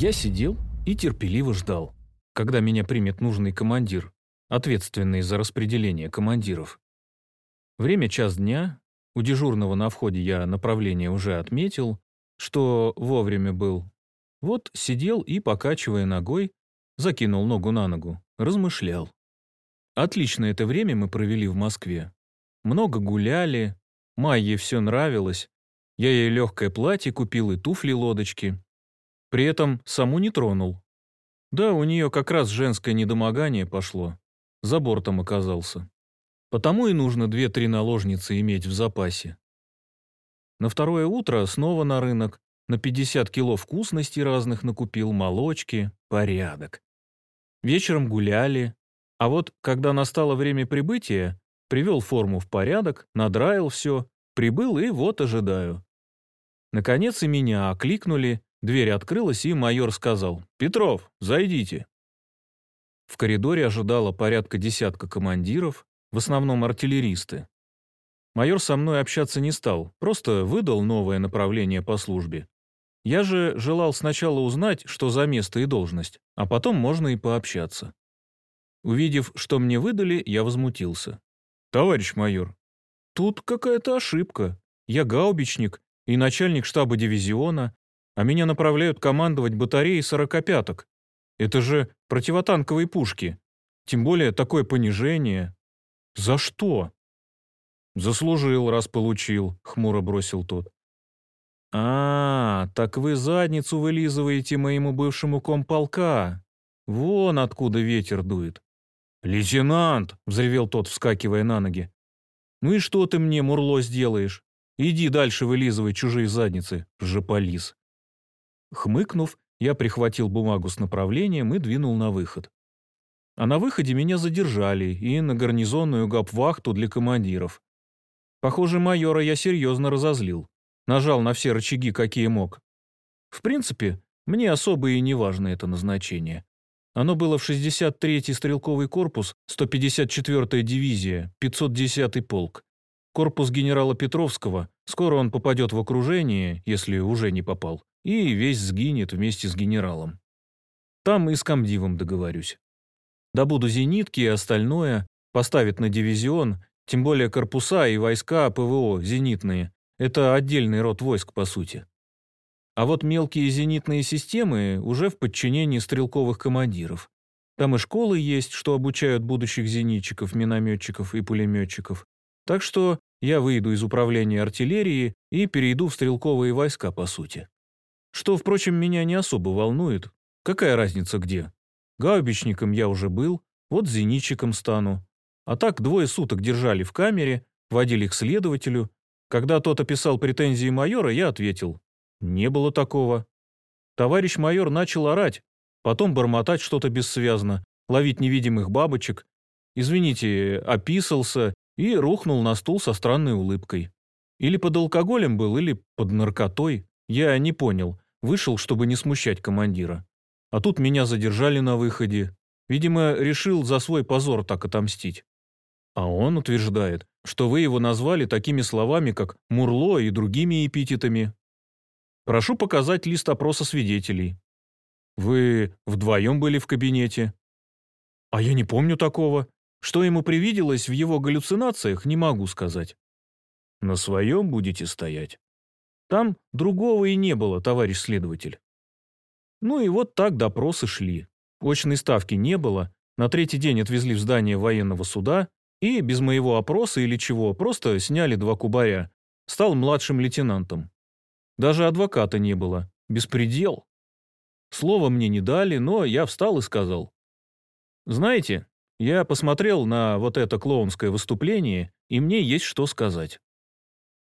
Я сидел и терпеливо ждал, когда меня примет нужный командир, ответственный за распределение командиров. Время час дня, у дежурного на входе я направление уже отметил, что вовремя был. Вот сидел и, покачивая ногой, закинул ногу на ногу, размышлял. Отлично это время мы провели в Москве. Много гуляли, Майе все нравилось. Я ей легкое платье купил и туфли-лодочки. При этом саму не тронул. Да, у нее как раз женское недомогание пошло. За бортом оказался. Потому и нужно две-три наложницы иметь в запасе. На второе утро снова на рынок. На 50 кило вкусностей разных накупил, молочки, порядок. Вечером гуляли, а вот когда настало время прибытия, привел форму в порядок, надраил все, прибыл и вот ожидаю. Наконец и меня окликнули, дверь открылась, и майор сказал «Петров, зайдите». В коридоре ожидало порядка десятка командиров, в основном артиллеристы. Майор со мной общаться не стал, просто выдал новое направление по службе. Я же желал сначала узнать, что за место и должность, а потом можно и пообщаться. Увидев, что мне выдали, я возмутился. «Товарищ майор, тут какая-то ошибка. Я гаубичник и начальник штаба дивизиона, а меня направляют командовать батареей сорокопяток. Это же противотанковые пушки. Тем более такое понижение. За что?» «Заслужил, раз получил», — хмуро бросил тот. «А, так вы задницу вылизываете моему бывшему комполка. Вон откуда ветер дует. «Лейтенант!» — взревел тот, вскакивая на ноги. «Ну и что ты мне, Мурло, сделаешь? Иди дальше вылизывай чужие задницы, жополис». Хмыкнув, я прихватил бумагу с направлением и двинул на выход. А на выходе меня задержали и на гарнизонную гапвахту для командиров. Похоже, майора я серьезно разозлил. Нажал на все рычаги, какие мог. В принципе, мне особо и не важно это назначение. Оно было в 63-й стрелковый корпус, 154-я дивизия, 510-й полк. Корпус генерала Петровского, скоро он попадет в окружение, если уже не попал, и весь сгинет вместе с генералом. Там и с комдивом договорюсь. Добуду зенитки и остальное, поставят на дивизион, тем более корпуса и войска ПВО зенитные. Это отдельный род войск, по сути. А вот мелкие зенитные системы уже в подчинении стрелковых командиров. Там и школы есть, что обучают будущих зенитчиков, минометчиков и пулеметчиков. Так что я выйду из управления артиллерии и перейду в стрелковые войска, по сути. Что, впрочем, меня не особо волнует. Какая разница где? Гаубичником я уже был, вот зенитчиком стану. А так двое суток держали в камере, водили к следователю. Когда тот описал претензии майора, я ответил не было такого. Товарищ майор начал орать, потом бормотать что-то бессвязно, ловить невидимых бабочек. Извините, описался и рухнул на стул со странной улыбкой. Или под алкоголем был, или под наркотой. Я не понял. Вышел, чтобы не смущать командира. А тут меня задержали на выходе. Видимо, решил за свой позор так отомстить. А он утверждает, что вы его назвали такими словами, как «мурло» и другими эпитетами. Прошу показать лист опроса свидетелей. Вы вдвоем были в кабинете? А я не помню такого. Что ему привиделось в его галлюцинациях, не могу сказать. На своем будете стоять. Там другого и не было, товарищ следователь. Ну и вот так допросы шли. Очной ставки не было, на третий день отвезли в здание военного суда и, без моего опроса или чего, просто сняли два кубаря. Стал младшим лейтенантом. Даже адвоката не было. Беспредел. Слова мне не дали, но я встал и сказал. Знаете, я посмотрел на вот это клоунское выступление, и мне есть что сказать.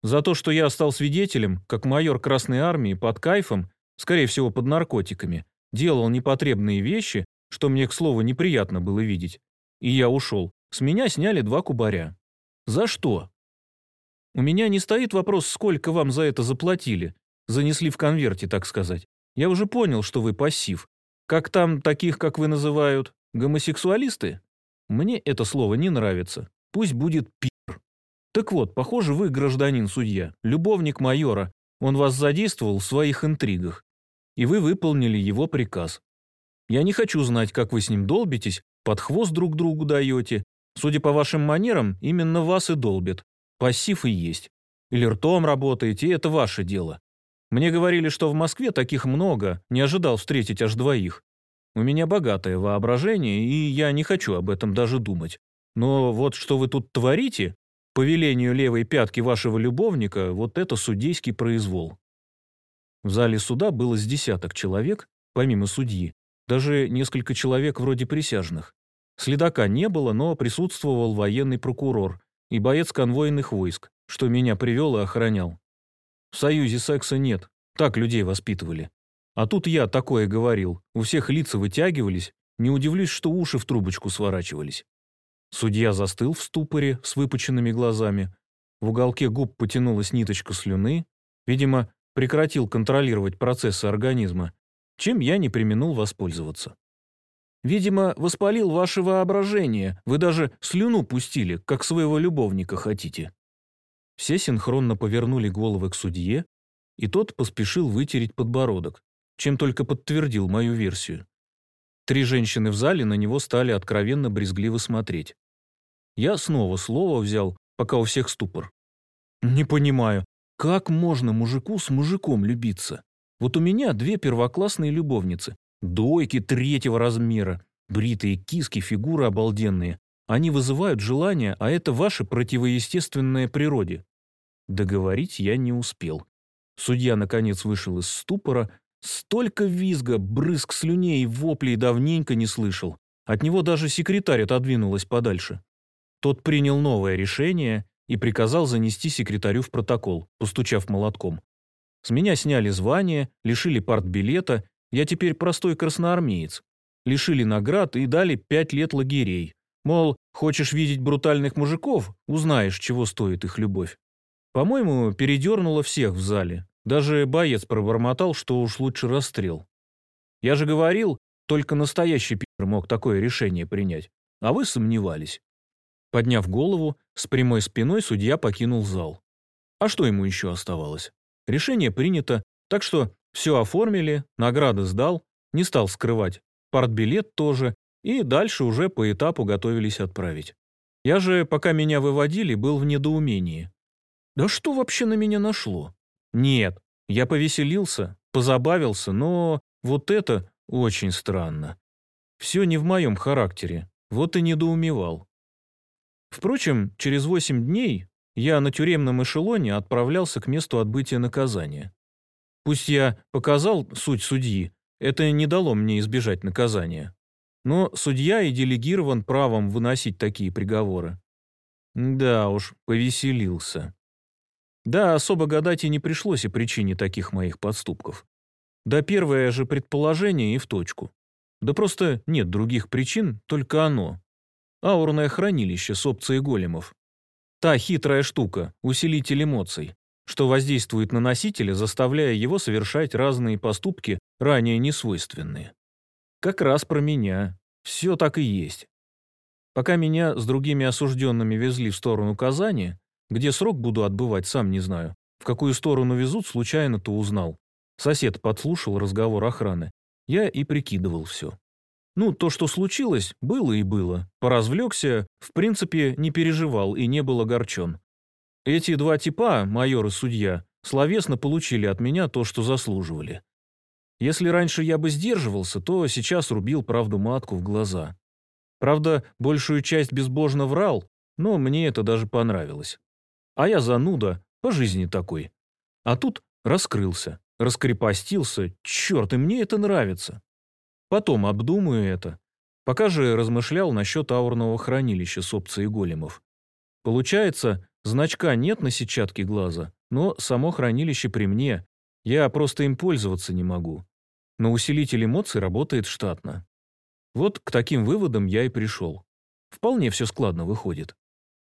За то, что я стал свидетелем, как майор Красной Армии под кайфом, скорее всего под наркотиками, делал непотребные вещи, что мне, к слову, неприятно было видеть. И я ушел. С меня сняли два кубаря. За что? У меня не стоит вопрос, сколько вам за это заплатили. Занесли в конверте, так сказать. Я уже понял, что вы пассив. Как там таких, как вы называют, гомосексуалисты? Мне это слово не нравится. Пусть будет пир. Так вот, похоже, вы гражданин-судья, любовник майора. Он вас задействовал в своих интригах. и вы выполнили его приказ. Я не хочу знать, как вы с ним долбитесь, под хвост друг другу даете. Судя по вашим манерам, именно вас и долбит. Пассив и есть. Или ртом работаете, это ваше дело. Мне говорили, что в Москве таких много, не ожидал встретить аж двоих. У меня богатое воображение, и я не хочу об этом даже думать. Но вот что вы тут творите, по велению левой пятки вашего любовника, вот это судейский произвол. В зале суда было с десяток человек, помимо судьи, даже несколько человек вроде присяжных. Следака не было, но присутствовал военный прокурор и боец конвойных войск, что меня привел и охранял. В Союзе секса нет, так людей воспитывали. А тут я такое говорил, у всех лица вытягивались, не удивлюсь, что уши в трубочку сворачивались. Судья застыл в ступоре с выпученными глазами. В уголке губ потянулась ниточка слюны. Видимо, прекратил контролировать процессы организма, чем я не применул воспользоваться. Видимо, воспалил ваше воображение, вы даже слюну пустили, как своего любовника хотите. Все синхронно повернули головы к судье, и тот поспешил вытереть подбородок, чем только подтвердил мою версию. Три женщины в зале на него стали откровенно брезгливо смотреть. Я снова слово взял, пока у всех ступор. «Не понимаю, как можно мужику с мужиком любиться? Вот у меня две первоклассные любовницы, дойки третьего размера, бритые киски, фигуры обалденные, они вызывают желание, а это ваше противоестественное природе. Договорить я не успел. Судья, наконец, вышел из ступора. Столько визга, брызг слюней и воплей давненько не слышал. От него даже секретарь отодвинулась подальше. Тот принял новое решение и приказал занести секретарю в протокол, постучав молотком. С меня сняли звание, лишили партбилета, я теперь простой красноармеец. Лишили наград и дали пять лет лагерей. Мол, хочешь видеть брутальных мужиков, узнаешь, чего стоит их любовь. По-моему, передернуло всех в зале. Даже боец пробормотал, что уж лучше расстрел. Я же говорил, только настоящий пи*** мог такое решение принять. А вы сомневались. Подняв голову, с прямой спиной судья покинул зал. А что ему еще оставалось? Решение принято, так что все оформили, награды сдал, не стал скрывать, партбилет тоже, и дальше уже по этапу готовились отправить. Я же, пока меня выводили, был в недоумении. Да что вообще на меня нашло? Нет, я повеселился, позабавился, но вот это очень странно. Все не в моем характере, вот и недоумевал. Впрочем, через восемь дней я на тюремном эшелоне отправлялся к месту отбытия наказания. Пусть я показал суть судьи, это не дало мне избежать наказания. Но судья и делегирован правом выносить такие приговоры. Да уж, повеселился. Да, особо гадать и не пришлось о причине таких моих подступков. Да первое же предположение и в точку. Да просто нет других причин, только оно. Аурное хранилище с опцией големов. Та хитрая штука, усилитель эмоций, что воздействует на носителя, заставляя его совершать разные поступки, ранее несвойственные. Как раз про меня. Все так и есть. Пока меня с другими осужденными везли в сторону Казани, где срок буду отбывать, сам не знаю. В какую сторону везут, случайно-то узнал. Сосед подслушал разговор охраны. Я и прикидывал все. Ну, то, что случилось, было и было. Поразвлекся, в принципе, не переживал и не был огорчен. Эти два типа, майор и судья, словесно получили от меня то, что заслуживали. Если раньше я бы сдерживался, то сейчас рубил правду матку в глаза. Правда, большую часть безбожно врал, но мне это даже понравилось. А я зануда, по жизни такой. А тут раскрылся, раскрепостился, черт, и мне это нравится. Потом обдумаю это. Пока же размышлял насчет аурного хранилища с опцией големов. Получается, значка нет на сетчатке глаза, но само хранилище при мне. Я просто им пользоваться не могу. Но усилитель эмоций работает штатно. Вот к таким выводам я и пришел. Вполне все складно выходит.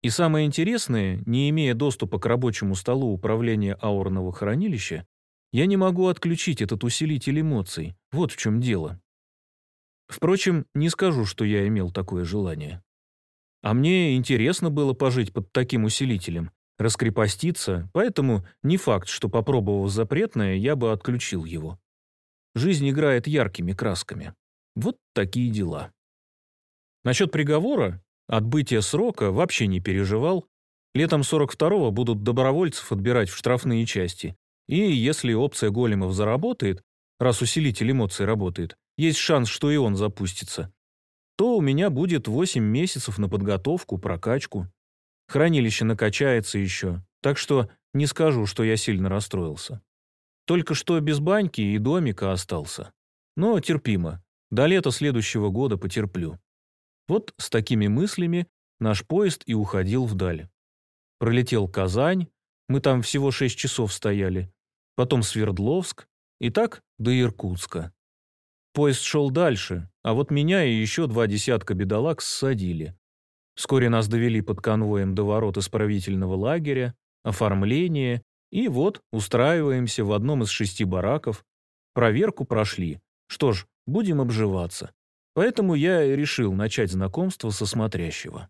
И самое интересное, не имея доступа к рабочему столу управления аурного хранилища, я не могу отключить этот усилитель эмоций. Вот в чем дело. Впрочем, не скажу, что я имел такое желание. А мне интересно было пожить под таким усилителем, раскрепоститься, поэтому не факт, что попробовав запретное, я бы отключил его. жизнь играет яркими красками. Вот такие дела. Насчет приговора, отбытия срока вообще не переживал. Летом 42-го будут добровольцев отбирать в штрафные части. И если опция големов заработает, раз усилитель эмоций работает, есть шанс, что и он запустится, то у меня будет 8 месяцев на подготовку, прокачку. Хранилище накачается еще, так что не скажу, что я сильно расстроился. Только что без баньки и домика остался. Но терпимо. До лета следующего года потерплю. Вот с такими мыслями наш поезд и уходил вдаль. Пролетел Казань, мы там всего шесть часов стояли, потом Свердловск, и так до Иркутска. Поезд шел дальше, а вот меня и еще два десятка бедолаг ссадили. Вскоре нас довели под конвоем до ворот исправительного лагеря, оформление, и вот устраиваемся в одном из шести бараков. Проверку прошли. Что ж, будем обживаться. Поэтому я решил начать знакомство со смотрящего.